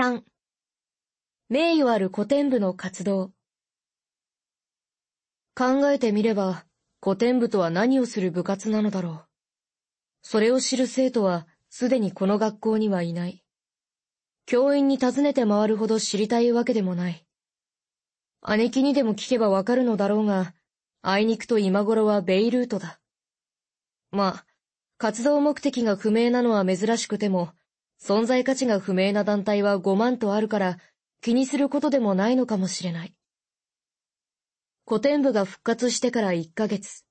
3名誉ある古典部の活動考えてみれば古典部とは何をする部活なのだろう。それを知る生徒はすでにこの学校にはいない。教員に尋ねて回るほど知りたいわけでもない。姉貴にでも聞けばわかるのだろうが、あいにくと今頃はベイルートだ。まあ、活動目的が不明なのは珍しくても、存在価値が不明な団体は5万とあるから気にすることでもないのかもしれない。古典部が復活してから1ヶ月。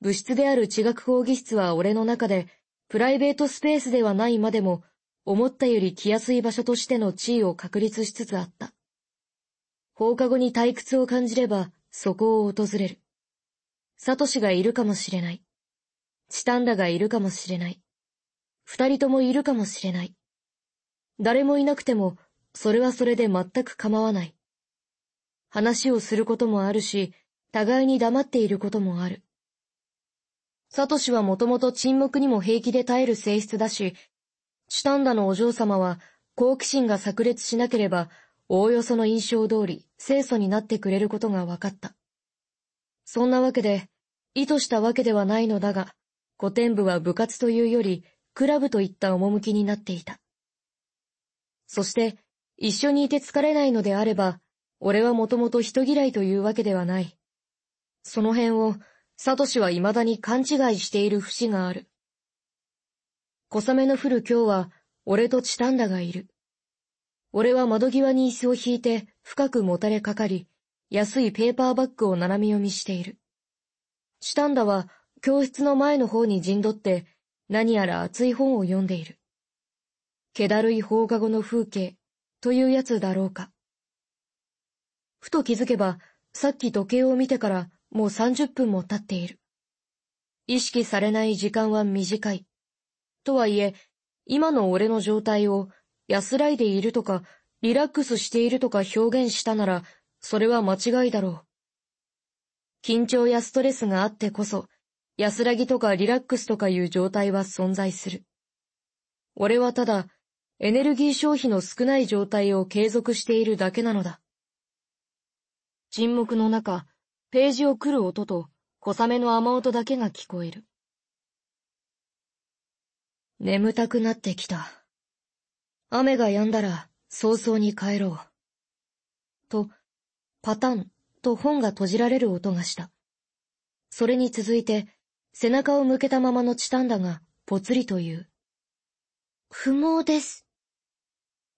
部室である地学講義室は俺の中で、プライベートスペースではないまでも、思ったより来やすい場所としての地位を確立しつつあった。放課後に退屈を感じれば、そこを訪れる。サトシがいるかもしれない。チタンダがいるかもしれない。二人ともいるかもしれない。誰もいなくても、それはそれで全く構わない。話をすることもあるし、互いに黙っていることもある。サトシはもともと沈黙にも平気で耐える性質だし、チュタンダのお嬢様は好奇心が炸裂しなければ、おおよその印象通り清楚になってくれることが分かった。そんなわけで、意図したわけではないのだが、古典部は部活というより、クラブといった趣になっていた。そして、一緒にいて疲れないのであれば、俺はもともと人嫌いというわけではない。その辺を、サトシは未だに勘違いしている節がある。小雨の降る今日は、俺とチタンダがいる。俺は窓際に椅子を引いて深くもたれかかり、安いペーパーバッグを斜め読みしている。チタンダは教室の前の方に陣取って何やら熱い本を読んでいる。気だるい放課後の風景というやつだろうか。ふと気づけば、さっき時計を見てからもう30分も経っている。意識されない時間は短い。とはいえ、今の俺の状態を安らいでいるとか、リラックスしているとか表現したなら、それは間違いだろう。緊張やストレスがあってこそ、安らぎとかリラックスとかいう状態は存在する。俺はただ、エネルギー消費の少ない状態を継続しているだけなのだ。沈黙の中、ページを来る音と小雨の雨音だけが聞こえる。眠たくなってきた。雨が止んだら早々に帰ろう。と、パタンと本が閉じられる音がした。それに続いて、背中を向けたままのチタンダがぽつりと言う。不毛です。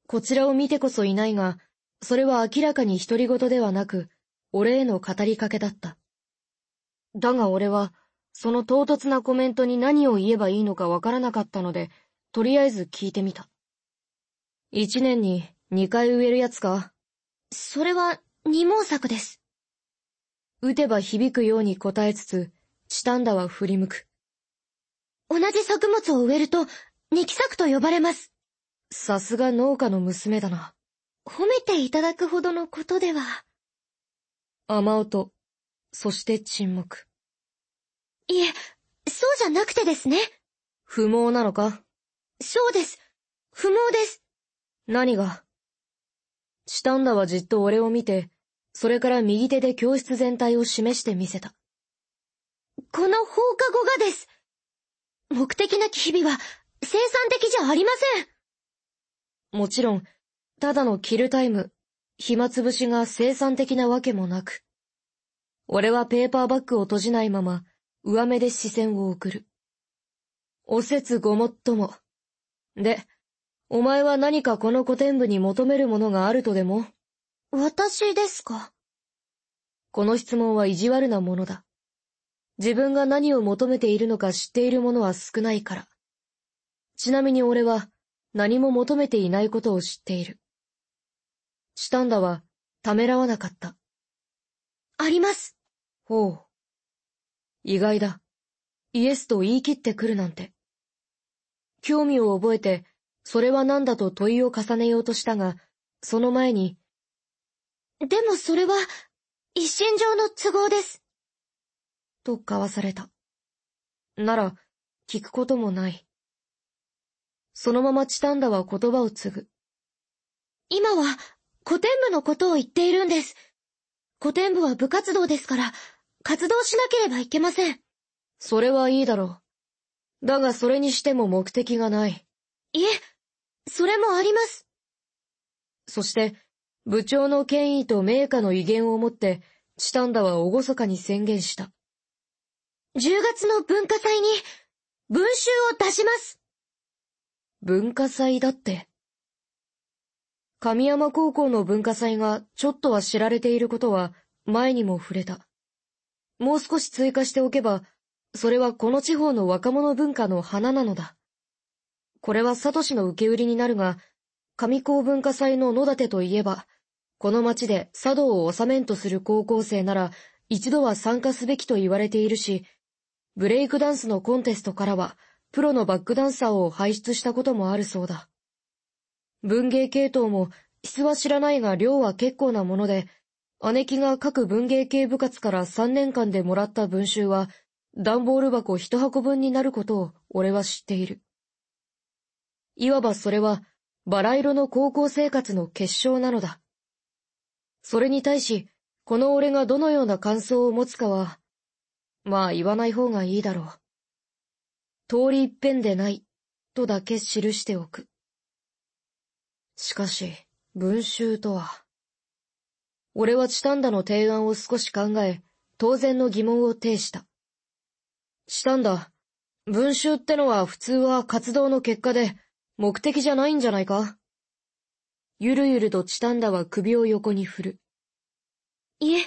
こちらを見てこそいないが、それは明らかに独り言ではなく、俺への語りかけだった。だが俺は、その唐突なコメントに何を言えばいいのかわからなかったので、とりあえず聞いてみた。一年に二回植えるやつか？それは二毛作です。打てば響くように答えつつ、チタンダは振り向く。同じ作物を植えると、二期作と呼ばれます。さすが農家の娘だな。褒めていただくほどのことでは。雨音、そして沈黙。いえ、そうじゃなくてですね。不毛なのか？そうです。不毛です。何が？チタンダはじっと俺を見て、それから右手で教室全体を示してみせた。この放課後がです。目的なき日々は生産的じゃありません。もちろん、ただのキルタイム、暇つぶしが生産的なわけもなく。俺はペーパーバッグを閉じないまま、上目で視線を送る。おせつごもっとも。で、お前は何かこの古典部に求めるものがあるとでも？私ですか？この質問は意地悪なものだ。自分が何を求めているのか知っている者は少ないから。ちなみに俺は何も求めていないことを知っている。チタンダはためらわなかった。あります。ほう。意外だ。イエスと言い切ってくるなんて。興味を覚えて、それは何だと問いを重ねようとしたが、その前に。でもそれは、一心上の都合です。と交わされた。なら、聞くこともない。そのままチタンダは言葉を継ぐ。今は古典部のことを言っているんです。古典部は部活動ですから、活動しなければいけません。それはいいだろう。だがそれにしても目的がない。いえ、それもあります。そして、部長の権威と名家の威厳をもって、チタンダは厳かに宣言した。10月の文化祭に、文集を出します。文化祭だって。神山高校の文化祭がちょっとは知られていることは前にも触れた。もう少し追加しておけば、それはこの地方の若者文化の花なのだ。これはサトシの受け売りになるが、上高文化祭の野立といえば、この町で茶道を収めんとする高校生なら一度は参加すべきと言われているし、ブレイクダンスのコンテストからはプロのバックダンサーを輩出したこともあるそうだ。文芸系統も質は知らないが量は結構なもので、姉貴が各文芸系部活から3年間でもらった文集は、段ボール箱一箱分になることを俺は知っている。いわばそれは、バラ色の高校生活の結晶なのだ。それに対し、この俺がどのような感想を持つかは、まあ言わない方がいいだろう。通り一遍でない、とだけ記しておく。しかし、文集とは。俺はチタンダの提案を少し考え、当然の疑問を呈した。チタンダ、文集ってのは普通は活動の結果で、目的じゃないんじゃないか？ゆるゆるとチタンダは首を横に振る。いえ、